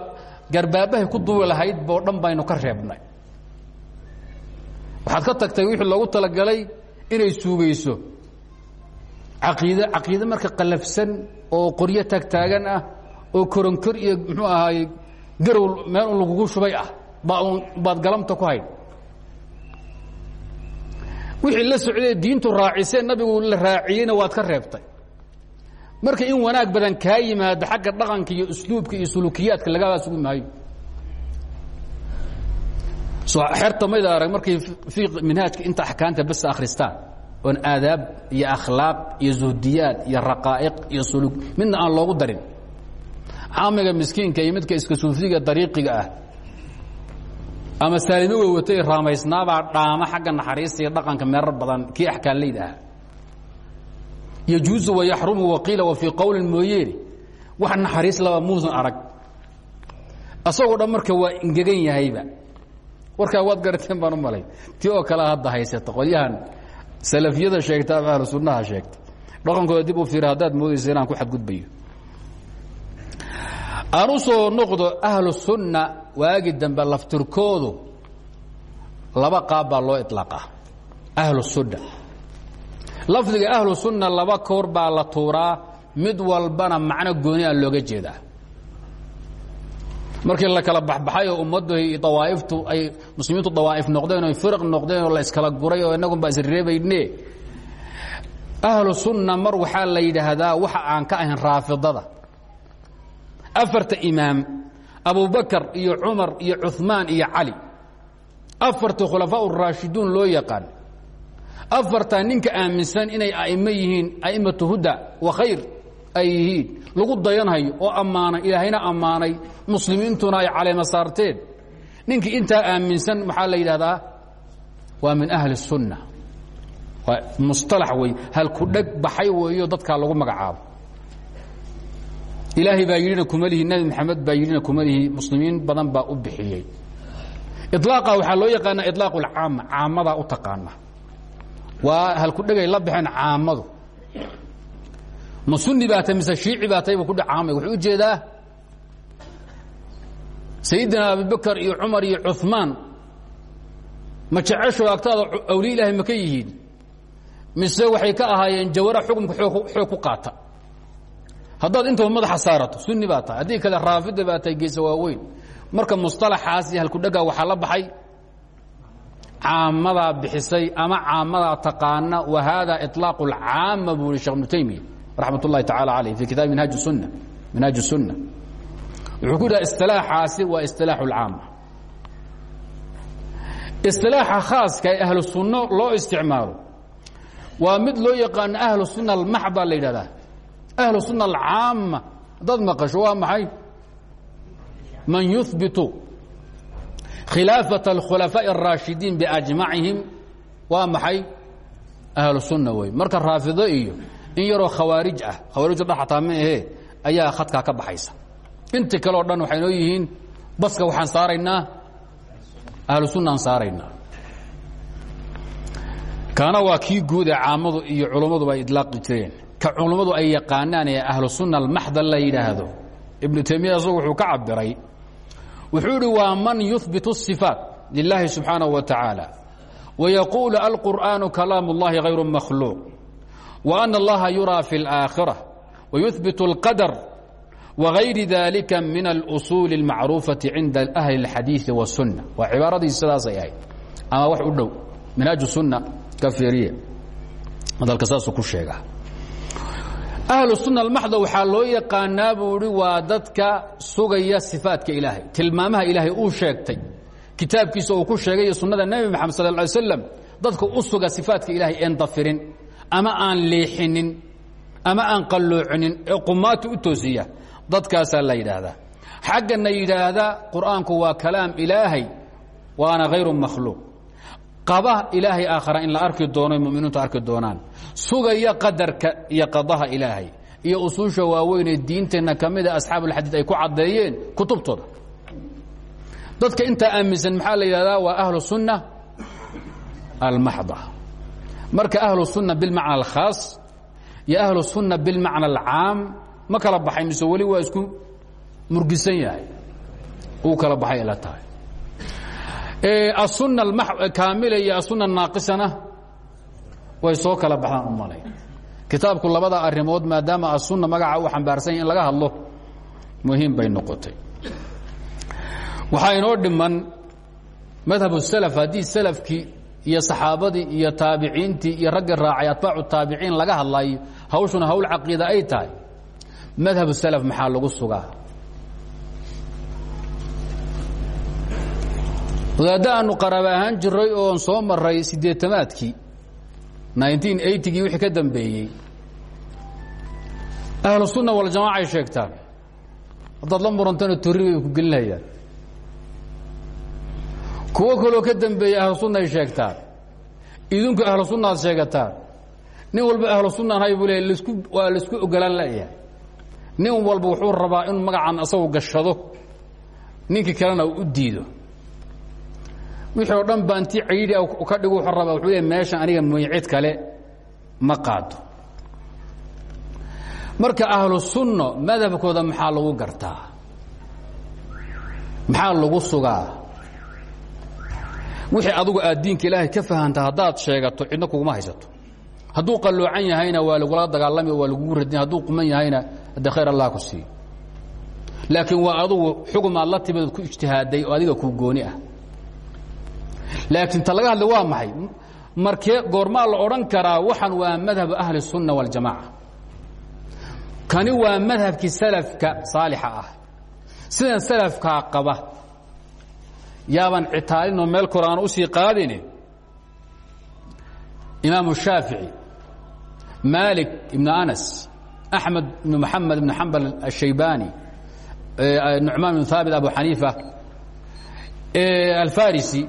garbaabahay ku duwi lahayd boo dhan baynu ka reebnay. Waxaad ka tagtay wixii loogu talagalay inay suugayso. Caqiide caqiide marka qalafsan oo qoryo taagtaagan ah oo koronkor iyo muxuu ahaay garow meel un lagugu shubay ah baa un baad galamta ku hayd wixii la socday diintu raacisee nabigu la raaciyeyna waad ka reebtay. Marka in wanaag badan kaa yimaado xagga dhaqanka iyo usluubka iyo sulukiyaadka lagaba sugi maayo xerta mayda arag markay minhaajka inta axkaamta bas akhristaan oon aadaab iyo akhlaaq iyo zuhdiyaad iyo raqaa'iq iyo suluk midna aan loogu darin caamiga miskiinka iyo midka iska suufiga dariiqiga ah. Ama saalimo wey watay raamaysnaabaa dhaama xagga naxariista iyo dhaqanka meerar badan kii axkaanleyda ah. Yjuuzu wayaxrumu waqiila wa fii qowlin mooyeene wax naxariis laba muusan arag. Asagoo dhan marka waa ingegan yahayba. Warkaa waad garateen baan u malay. Tii oo kale hadda haysata qolyahan salafiyada sheegta ama ahlu sunnaha sheegta. Dhaqankooda dib u fiira haddaad moodaysa inaan ku xadgudbayo aan u soo noqdo ahlu sunna waagi dambe laftirkoodu laba qaab baa loo iطlaaqaa ahlu sunna. Lafdiga ahlu sunna laba koor baa la tuuraa mid walbana macno gooni a looga jeedaa. Markii la kala baxbaxay oo ummaddu awaaiftu ay muslimiintu dawaa'if noqdeen o firq noqdeen oo la iskala guray oo innagun baa isreebayne ahlu sunna mar waxaa la yidhaahdaa waxa aan ka ahayn raafidada afarta imaam abubakar iyo cumar iyo cuثmaan iyo cali afarta khulafaa raashiduun loo yaqaan afartaa ninka aaminsan inay a'imo yihiin a'immatu huda wa khayr ay yihiin lagu dayanhayo oo ammaanay ilaahayna ammaanay muslimiintuna ay caleema saarteen ninkii intaa aaminsan maxaa la yidhahdaa waa min ahli الsunna waa musطalax wey halku dheg baxay weeyo dadkaa lagu magacaabo ilaahay baa yidhina kuma nabi maxamed baa yidhina kuma lihi badan baa u bixiyey. Ilaaqa loo yaqaanaa ilaaq ulcaama caamadaa u taqaana waa halkudhegay la baxeen caamadu. Ma suni baa tahy mise shiici baa tahay buu kudhe caamay. Wuxuu jeedaa sayidina abubakar iyo cumar iyo cuثmaan ma jecesho agtaada awliya ilaahay ma mise waxay ka ahaayeen jawara xukumka xoog qaata haddaad intaba madaxa saarato sunni baa tahay haddii kale raafida baa tahay geesa waaweyn marka musطalaxaas iyo halkudhagaa waxaa la baxay caamadaa bixisay ama caamadaa taqaana wa hada iطlaaq اlcaama buu yihi shekh ibnu taymiya raxmat اllahi tacala alayh fi kitaab minhaaj sunna minhaaj الsunna wuxuu ku yidhaha isilaaxaasi waa isilaax اlcaama isilaaxa khaaska ee ahlu sunno loo isticmaalo waa mid loo yaqaano ahlu sunna almax baa la yidhahdaa ahlu sunna alcaama haddaad maqasho waa maxay man yuhbitu khilaafaة اlkhulafaaءi الraashidiin biajmacihim waa maxay ahlu sunna wey marka raafido iyo in yaroo khawaarij ah khawaarijda dha xataa ma ahee ayaa khadkaa ka baxaysa inti kale o dhan waxay noo yihiin baska waxaan saaraynaa ahlu sunnaan saaraynaa kaana waa kii guud ee caamadu iyo culummaduba ay idlaaqi jireen ka culummadu ay yaqaanaan ee ahlu sunna almaxda la yidhaahdo ibnu taymiya isagu wuxuu ka cabiray wuxuu idhi waa man yuhbitu الصifaat lilahi subxaanaه wa tacaala wayaquulu alqur'aanu kalaam اllahi hayru makhluuq wa ana allaha yuraa fi اlآakhirة wayuhbit اlqadar wغayri dalika min اlusuuli اlmacruufaةi cinda ahli اlxadiiثi wالsunna waa cibaaradii sidaasay ahayd ama wax u dhow minhaaj sunna ka fiiriye hadalka saasuu ku sheegaa ahlu sunna almaxda waxaa loo yaqaanaa buu ihi waa dadka sugaya sifaatka ilaahay. Tilmaamaha ilaahay uu sheegtay kitaabkiisa uu ku sheegay sunnada nebi maxamed sal ly slam dadka u ilaahay een dafirin ama aan leexinin ama aan qalloocinin ee qumaati u la yidhaahdaa. Xaggana yidhaahda qur'aanku waa kalaam ilaahay waana hayru makhluuq qaba ilaahay aakhara in la arki doono muminiintu arki doonaan. Sugaya qadarka iyo qadaha ilaahay iyo usuusha waaweynee diinteenna ka mida asxaabulxadiid ay ku caddeeyeen kutubtooda. Dadka intaa aaminsan maxaa la yidhahdaa waa ahlu sunna almaxda marka ahlu sunna bilmacna alkhaas iyo ahlu sunna bilmacna alcaam ma kala baxay mise weli waa isku murgisan yahay. Uu kala baxay ila tahay aلsuنة kaamila iyo aلsuنة naaqisana way soo kala baxdaan u malay kitaabku labada arimood maadaama aلsuنة magaca u xambaarsan ya in laga hadlo muhiim bay noqotay waxaa inoo dhiman madhab الslف haddii slafkii iyo saxaabadii iyo taabiciintii iyo raggii raacay atbaacu taabiciin laga hadlayo hawshuna hawl caqiida ay tahay madhab الslف maxaa lagu sugaa Wadaadda aanu qaraaba ahaan jiray oon soo maray sideetamaadkii nineteen eigii wixii ka dambeeyey. Ahlu sunna waljamaaca ay sheegtaan haddaad la murantana torri bay ku gelinayaan. Kuwo kaloo ka dambeeyey ahlu sunna ay sheegtaan idinku ahlu sunna ad sheegataan. Nin walba ahlu sunnaan hay buu le lasku waa la isku ogolaan layahay nin walba wuxuu rabaa inuu magacan asagu gashado. Ninkii kalena u diido wixii oo dhan baa intii cayidhi ka dhigu wuxuu wuxuu leey meeshan aniga mooy cid kale ma qaado. Marka ahlu sunno madhabkooda maxaa lagu gartaa? Maxaa lagu sugaa? Wixii adugu aad diinka ilaahay ka fahanta haddaad sheegato cidna kuguma haysato. Hadduu qalloocan yahayna waa lagula dagaalami waa lagugu radin. Hadduu quman yahayna hadde khayr allah ku siiyo laakiin waa adugu xugum aad la ku ijtihaaday oo adiga kuu gooni ah laakiin ta laga hadla waa maxay markee goormaa la odhan karaa waxan waa madhabu ahli الsunna waاljamaaca kani waa madhabkii salafka saalixa ah sidan salafkaa qaba yaaban citaalinoo meel kor aan usii qaadine imaamu shaafici maalik ibn anas axmed ibn maxamed ibn xambal الshaybani nucmaan ibn haabit abu xaniifa alfarisi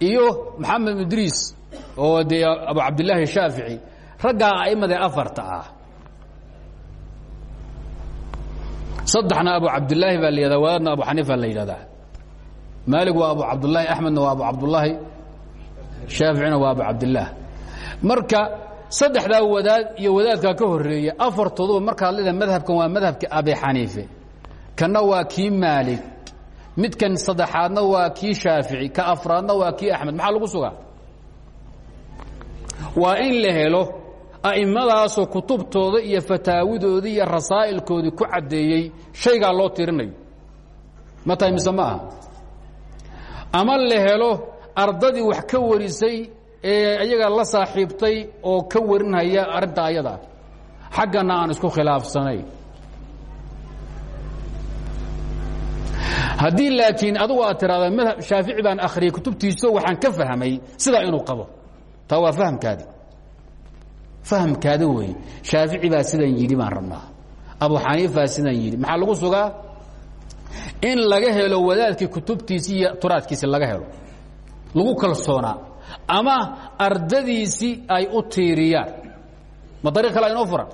iyo maxamed idriis oo dee abu cabdillaahi shaafici raggaa a'imadae afarta ah. Saddexna abu cabdilaahi baa la yihahda wadaadna abu xaniifa la yidhahdaa. Maalig waa abu cabdulaahi axmedna waa abu cabdulaahi shaaficina waa abu cabdillaah marka saddexdaa wadaad iyo wadaadkaa ka horreeya afartooduba markaad leedahay madhabkan waa madhabka abi xaniife. Kanna waa kii maalig midkan saddexaadna waa kii shaafici ka afraadna waa kii axmed. Maxaa lagu sugaa? Waa in la helo a'immadaasoo kutubtooda iyo fataawidoodii iyo rasaa'ilkoodii ku caddeeyey shaygaa loo tirinayo. Ma tahay mise ma ama la helo ardadii wax ka warisay ee ayaga la saaxiibtay oo ka warinhaya arrinta ayada. Xaggana aan isku khilaafsanayn haddii laakiin adugu aad tiraada madhab shaafici baan akhriyey kutubtiiso waxaan ka fahmay sidaa inuu qabo. Taa waa fahamkaadi. Fahamkaada wey shaafici baa sidan yidhi baan rabnaa. Abu xaniifaa sidan yidhi. Maxaa lagu sugaa? In laga helo wadaadkii kutubtiisii iyo turaadkiisi laga helo. Lagu kalsoonaa. Ama ardadiisii ay u tiiriyaan. Ma dariiq kale inoo furan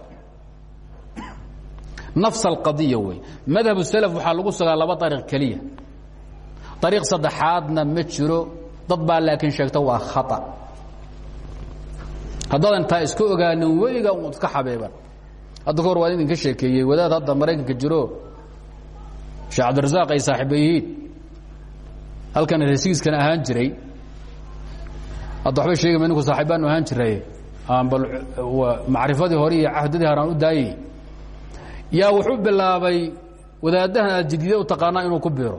nafs alqadiya wey. Madhab salaf waxaa lagu sugaa laba dariiq keliya. Dariiq saddexaadna ma jiro dad baa laakiin sheegta waa khata. Haddaadan taa iska ogaanin weliga un iska xabeeban. Hadda ka hor waan idinka sheekeeyey wadaad hadda maraykanka jiro. Sheekh cabdirasaaq ay saaxiiba yihiin. Halkan resiiskan ahaan jiray. Hadda waxba sheegama ninku saaxiibaanu ahaan jiray. Bal macrifadii hore iyo cahdadii horaan u daayey yaa wuxuu bilaabay wadaadahan aad jadiida u taqaanaa inuu ku biiro.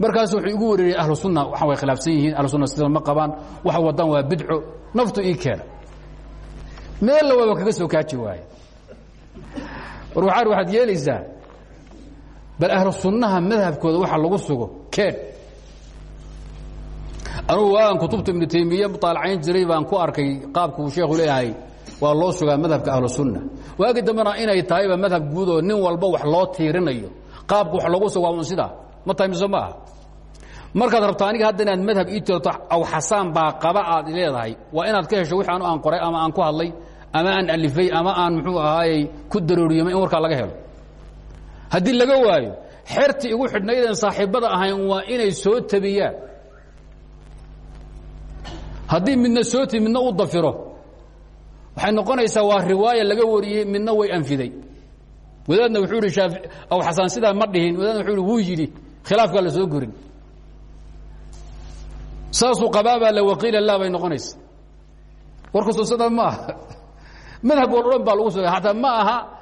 Markaasu wuxuu igu wareeriyey ahlu sunna waxaan way khilaafsan yihiin ahlu sunna sida ma qabaan waxa wadan waa bidco naftu ii keena. Meella waaba kaga soo kaaji waaye. War waxaar waxaad yeelaysaa bal ahlu sunnaha madhabkooda waxa lagu sugo keen. Anugu waagan kutubta ibnu taymiye muطaalacayn jiray baan ku arkay qaabku uu sheekhu leeyahay waa loo sugaa madhabka ahlu sunna waagi dambena inay tahayba madhab guud oo nin walba wax loo tiirinayo. Qaabka wax loogu sugaa un sidaa ma tahay mise ma aha markaad rabto aniga hadda inaad madhab ii tirto aw xasaan baa qaba aad leedahay. Waa inaad ka hesho wixi anu aan qoray ama aan ku hadlay ama aan alifay ama aan muxuu ahaayey ku darooriyamay in warkaa laga helo. Haddii laga waayo xerti igu xidhnaydeen saaxiibada ahayn waa inay soo tabiyaan. Haddii midna soo tabi midna u dafiro waxay noqonaysaa waa riwaaya laga wariyey midna way anfiday. Wadaadna wuxuu ihi aw xasaan sidaa ma dhihin. Wadaadna wuxuu wuu yidhi khilaafkaa la soo gorin. Saasuu qabaabaa la waqiila lah bay noqonaysa warkasto sidaa ma aha. Madhab baa lagu sugay hataa ma aha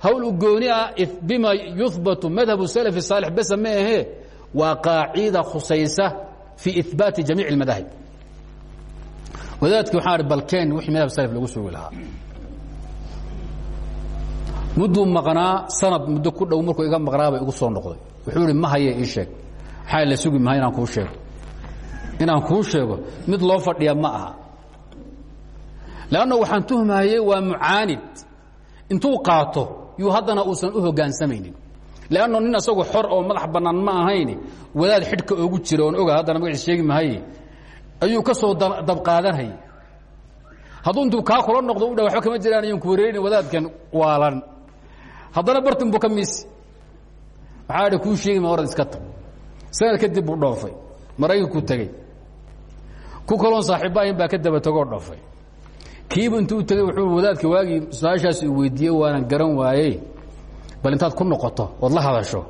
hawl u gooni ah bima yuhbatu madhabu salafi saalix besa ma ahee waa qaacida khusaysa fii ihbaati jamiic اlmadaahib wadaadki waxaa hi balkeen wixii madhab salaf lagu sugi lahaa mudduu maqnaa sanad muddo ku dhow markuu iga maqnaabay igu soo noqday. Wuxuu ihi ma haye ii sheeg. Maxaa la sugi maha inaan kuu sheego. Inaan kuu sheego mid loo fadhiya ma aha. Leanna waxaan tuhmayey waa mucaanid. Intuu qaato yuu haddana uusan u hoggaansamaynin leanno nin asagoo xor oo madax bannaan ma ahayn wadaad xidhka oogu jira oon oga haddana magaciis sheegi mahaye ayuu ka soo dabqaadanhay hadduu intuu kaa kula noqdo u dha waba kama jiraan ayaan ku wareerin wadaadkan waalan. Haddana bartin buu ka miisi waxaa idhi kuu sheegi ma orad iska tag. Sanad kadib buu dhoofay maraykankuu tegey ku kaloon saaxiibbaahin baa ka daba tagoo dhoofay. Kiibu intuu tegey wuxuu wadaadka waagii su'aashaas uu weydiiye waanan garan waaye bal intaad ku noqoto ood la hadasho.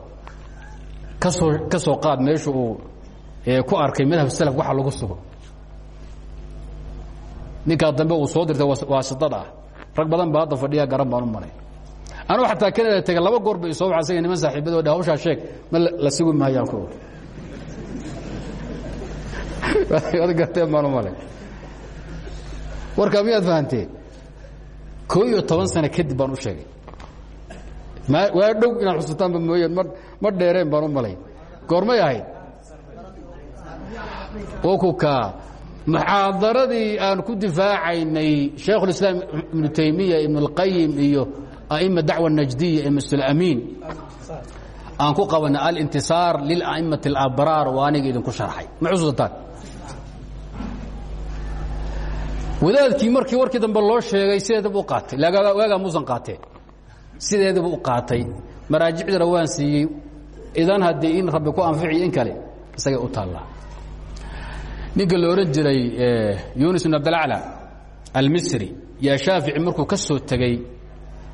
Kasoo ka soo qaad meesha uu ku arkay madhab salaf waxa lagu sugo ninkaa dambe uu soo dirtay waasidada ah rag badan baa hadda fadhiya garan baan u malay anugu xataa kanada tegey laba goor bay soo waxaasay niman saaxiibadoo dhe hawshaa sheeg ma la sugi maayaan ku? Ad garteen baan u malay warkaa miyaad fahanteen koo iyo toban sano kadib baan u sheegay. Waa dhow inaad xusutaanba mooyeen ma dheereen baan u malay goormay ahayd? Okuka muxaadaradii aan ku difaacaynay shaykhulislaam ibnu taymiya ibn اlqayim iyo aima dacwa najdiya ee mslamiin aan ku qabanay alintisaar lilaimati اlabraar waa aniga idinku sharxay. Ma xusuusataan wadaadkii markii warkii dambe loo sheegay sideedaba u qaatay. Waagaa muusan qaateen. Sideedaba u qaatay. Maraajicdana waan siiyey. Idan haddii in rabbi ku anficiyo in kale isagay u taallaa ninka la ohan jiray yunis ibn abdalacla almisri yaa shaafici markuu ka soo tegey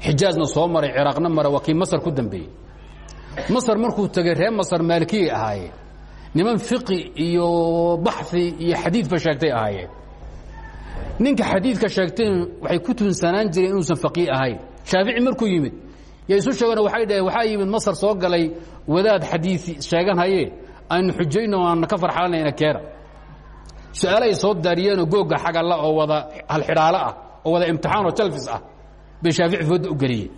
xijaazna soo maray ciraaqna mara waa kii masar ku dambeeyey. Masar markuu tegey reer masar maalikiyay ahaayeen niman fiqi iyo baxi iyo xadiidba sheegtay ahaayeen ninka xadiidka sheegteen waxay ku tunsanaan jireen inuusan faqiih ahayn. Shaafici markuu yimid yo isu sheegeen waxay dhaheen waxaa yimid masar soo galay wadaad xadiisi sheegan haye. Aynu xujayno aana ka farxalanayna keena su'aalahay soo daariyeenoo googa xagalla oo wada halxidhaalo ah oo wada imtixaan oo jalfis ah bay shaafici fooda u geliyeen.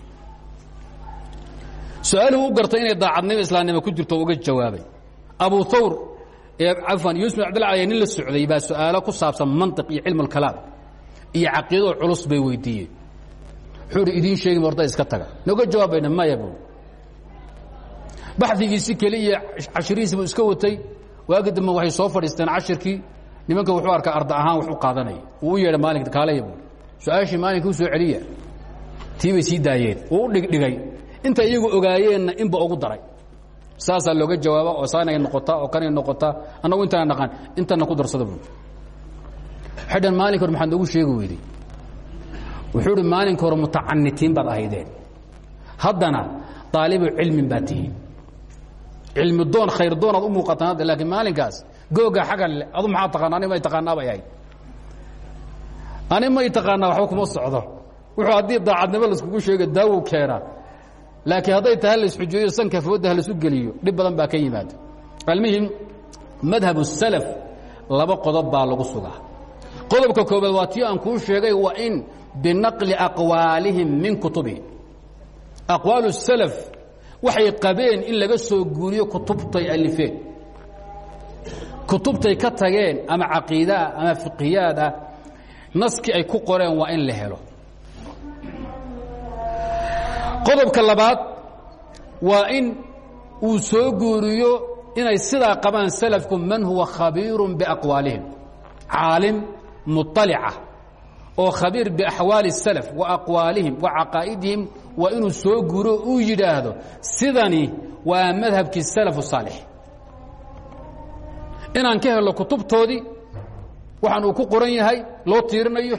Su'aaluhu u gartay inay daacadnimo islaamnimo ku jirto uga jawaabay. Abu thawr cafan yuusuf abdilla aya nin la socday baa su'aalo ku saabsan mantiq iyo cilm alkalaam iyo caqiidado culus bay weydiiyeen. Wuxuu hi idiin sheegi orda iska taga noga jawaabayna maya bu baxigiisi keli iyo cashirihiisi buu iska watay. Waagi dambe waxay soo fadhiisteen cashirkii nimanka wuxuu arkaa arda ahaan wax u qaadanaya. Uu u yeedha maalin kaalaya bu su'aashii maalinka u soo celiya tii bay sii daayeen. Uu u dhigdhigay. Inta iyagu ogaayeenna inba ugu daray. Saasaa looga jawaaba oo saanay noqotaa oo kanay noqotaa annagu intaana naqaan intana ku darsada bu waxay dhan maalinka hore maxaad noogu sheegi weyday. Wuxuu hi maalinka hore mutacanitiin baad ahaydeen. Haddana daalibu cilmin baad tihiin. Cilmi doon khayr doonaad u muuqataan hadda laakiin maalinkaas googa xagan le adu maxaa taqaana ani may taqaanaa bay ahayd. Ani may taqaanaa waxba kuma socdo. Wuxuu haddii daacadnimo laiskugu sheega daawow keenaa. Laakiin hadday tahay laisxujeeyo sanka fooda halaisu geliyo dhib badan baa ka yimaada. Almuhim madhab salaf laba qodob baa lagu sugaa. Qodobka koobaad waa tii aan kuu sheegay waa in binaqli aqwaalihim min kutubihim aqwaalu salaf waxay qabeen in laga soo guuriyo kutubtay alifeen kutubtay ka tageen ama caqiidaa ama fiqhiyaad ah ay ku qoreen waa in la helo. Qodobka labaad waa in uu soo guuriyo inay sidaa qabaan salafku man huwa khabiiru biaqwaalihim. Caalim muطalicah oo khabiir biaxwaali اsalaf wa aqwaalihim wa caqaa'idihim waa inuu soo guuro uu yidhaahdo sidani waa madhabkii salafu saalix inaan ka helo kutubtoodii waxaan ku qoran yahay loo tiirinayo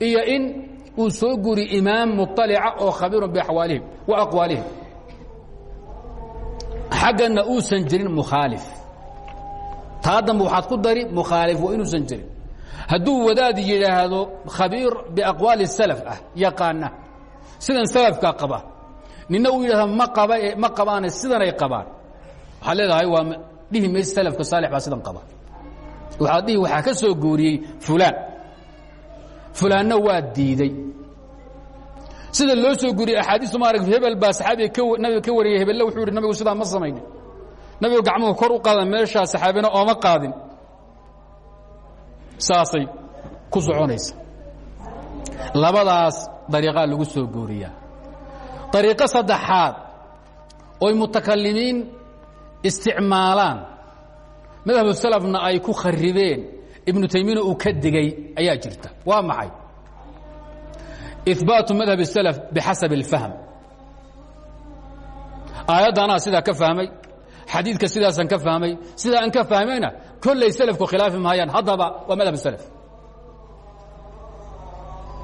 iyo in uu soo guuriyo imaam muطalica oo khabiirun biaxwaalihim wa aqwaalihim. Xaggana uusan jirin mukhaalif. Taa dambe ku dari mukhaalif waa inuusan jirin. Hadduu wadaad yidhaahdo khabiir biaqwaali salaf ah yaqaana sidan salafkaa qaba. Nina uu yidhahdo ma qaba ma qabaane sidanay qabaan. Waxaad leedahay waa dhihi mayse salafka saalix baa sidan qaba. Waxaad dhihi waxaa ka soo guuriyey fulaan. Fulaanna waa diiday. Sida loo soo guuriyey axaadiistu ma arag hebel baa saxaabiga ka nabiga ka wariyey hebelle wuxuu yidhi nabigu sidaa ma samaynin. Nabigu gacmuhu kor u qaadan meeshaa saxaabina ooma qaadin. Saasay ku soconaysa. Labadaas dariiqaa lagu soo guuriyaa dariiqo saddexaad oy mutakalimiin isticmaalaan madhabu salafna ay ku kharibeen ibnu taymiyana uu ka digay ayaa jirta waa maxay ihbaatu madhab الsalaf bixasab اlfahm aayadda anaa sidaa ka fahmay xadiidka sidaasaan ka fahmay sidaa aan ka fahmayna kollay salafku khilaafi maayaan haddaba waa madhab salaf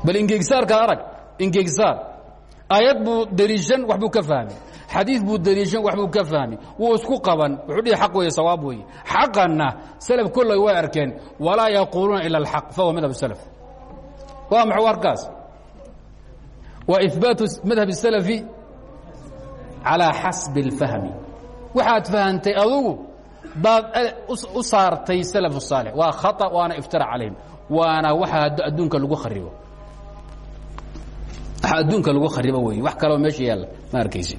bal ingeegsaarkaa arag ingeegsaar aayad buu deliishan wax buu ka fahmay xadiid buu deliishan wax buu ka fahmay wuu isku qaban wuxuu dhihi xaq weeye sawaab weeye xaqanna salaf kollay way arkeen walaa yaquuluuna ila alxaq fahuwa madhab salaf waa maxuu arkaas waa ihbaatu madhab الsalafi calىa xasbi اlfahmi waxaad fahantay adugu baad u saartay salaf الsaalix waa khaطأ waana iftira calayhim waana waxa adduunka lagu kharibo waxa adduunka lagu kharibo wey wax kaloo meesha yaalla ma arkaysi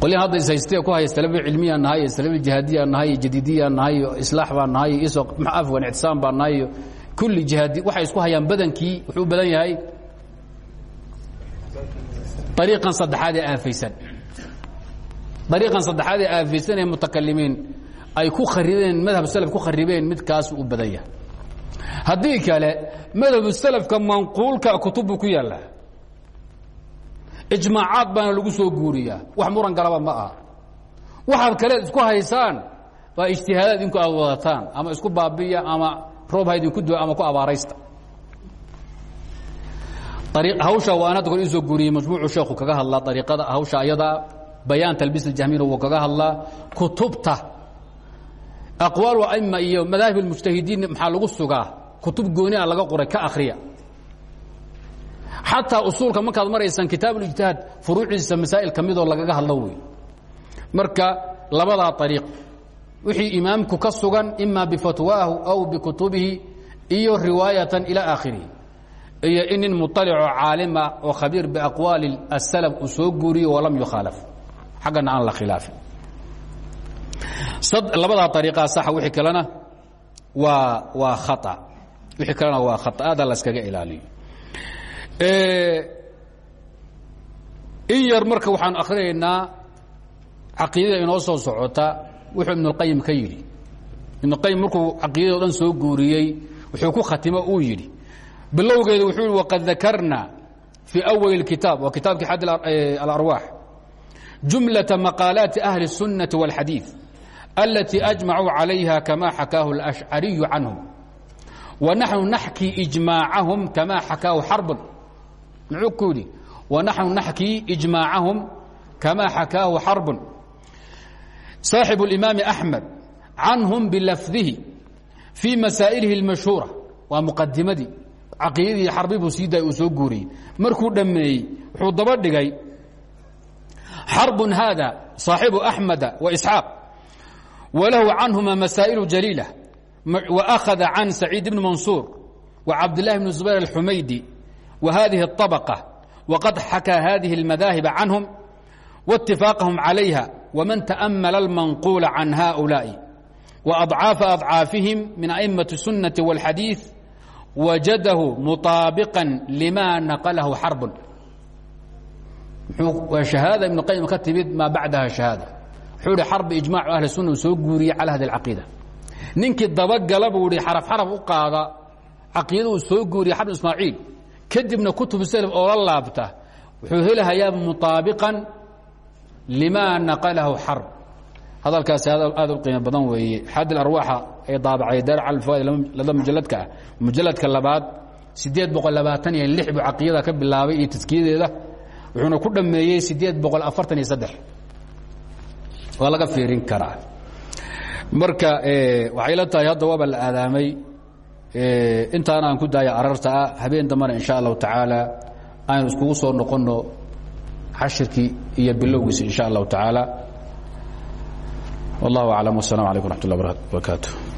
qolyahan hadda ishaystee ku haya salafi cilmiya nahay iyo salafi jihaadiya nahay iyo jadiidiya nahay iyo islaax baa nahay iyo iso afwan ictisaam baa nahay iyo kulli jihaadi waxay isku hayaan badankii wuxuu u badan yahay ariiqan saddexaad ee aafaysan. Ariiqan saddexaad ee aafaysan ee mutakalimiin ay ku kharibeen madhab salaf ku kharibeen midkaasu u badan yahay. Haddii kale madhabu salafka manquulka kutub buu ku yaallaa ijmaacaad baana lagu soo guuriyaa. Wax muran galaba ma aha. Waxaad kaleed isku haysaan waa ijtihaadaad idinku aad wadataan ama isku baabiya ama roob ha idinku duwa ama ku abaaraysta. Hawsha waa anad kor isoo guuriyey majmuucu sheekhu kaga hadlaa ariiqada hawsha ayadaa bayaan talbiis اjahmina wuu kaga hadlaa kutubta. Aqwaal aima iyo madaahib اmujtahidiin maxaa lagu sugaa? Kutub gooniha laga qoray ka akriya xataa usuulka markaad maraysaan kitaabulijtihaad furuuciisa masaa'il ka midoo lagaga hadlo wey marka labadaa ariiq wixii imaamku ka sugan ima bifatwaahu aw bikutubihi iyo riwaayatan ilaa aakhirihi. Iyo in nin mualicoo caalima oo khabiir biaqwaali asalaf uu soo guuriyo walam yukhaalaf xaggana aan la khilaafin. Labadaa ariiqaa saxa wii kalena waa waa aa wixii kalena waa khata. Aada la iskaga ilaaliyo in yar marka waxaan akrinaynaa caqiidada inoo soo socota wuxuu ibnuاlqayim ka yidhi ibnuqayim markuu caqiidada o dhan soo guuriyey wuxuu ku khatimo uu yidhi bilowgeedu wuxuu yihi waqad dakarna fii awali اkitaab waa kitaabkii xad alarwaax jumlaةa maqaalaati ahli الsunaةi wاlxadiiث اlatي أجmacuu عalayha kama xakaahu الأشcariyu canهum wanaxnu naxkii إجmaacahum kama xakaahu xarbun muxuu ku yidhi wanaxnu naxkii إجmaacahum kama xakaahu xarbun صaaxibu الإimaami أحmed canhum bilafdihi fii masaa'ilihi الmashhuura waa muqadimadii caqiidadii xarbi buu sii daay uu soo guuriyey markuu dhammeeyey wuxuu daba dhigay xarbun haada صaaxibu أحmeda وإسxaaq وله عنهma مسائل جليلة وأخذ عن سعيد بن منصور وعبد الله بن زبير الحميدي وهذه الطبقة وقد حكى هذه المذاهب عنهم واتفاقهم عليها ومن تأمل المنقول عن هؤلاء وأضعاف أضعافهم من أئمة السنة والحديث وجده مطابقا لما نقله حرب شهاadة iبن qayم ka timid maa baعdaha شhahaadة wuxuu hi xarbi ijmaacu ahli sunna uu soo guuriyey cala hadi alcaqiida ninkii dabagala buu ihi xaraf xaraf u qaada caqiida uu soo guuriyey xarb ismaaciil kadibna kutub self oo la laabta wuxuu helahayaa mutaabiqan limaa naqalahu xarb. Hadalkaasi aad u qiimo badan weeye. Xad arwaaxa ee daabacay daar cal fawaid lada mujaladka ah. Mujaladka labaad sideed boqol labaatan iyo lix buu caqiidada ka bilaabay iyo taskiyadeeda wuxuuna ku dhammeeyey sideed boqol afartan iyo saddex. Waa laga fiirin karaa. Marka waxay la tahay hadda waaba la aadaamay intaana aan ku daaya ararta ah habeen dambana in sha allahu tacaala aynu soo noqonno xashirkii iyo bilowgiisa in sha allahu tacaala. Wallahu aclam wasalam alaykum raxmat ullah barakaatu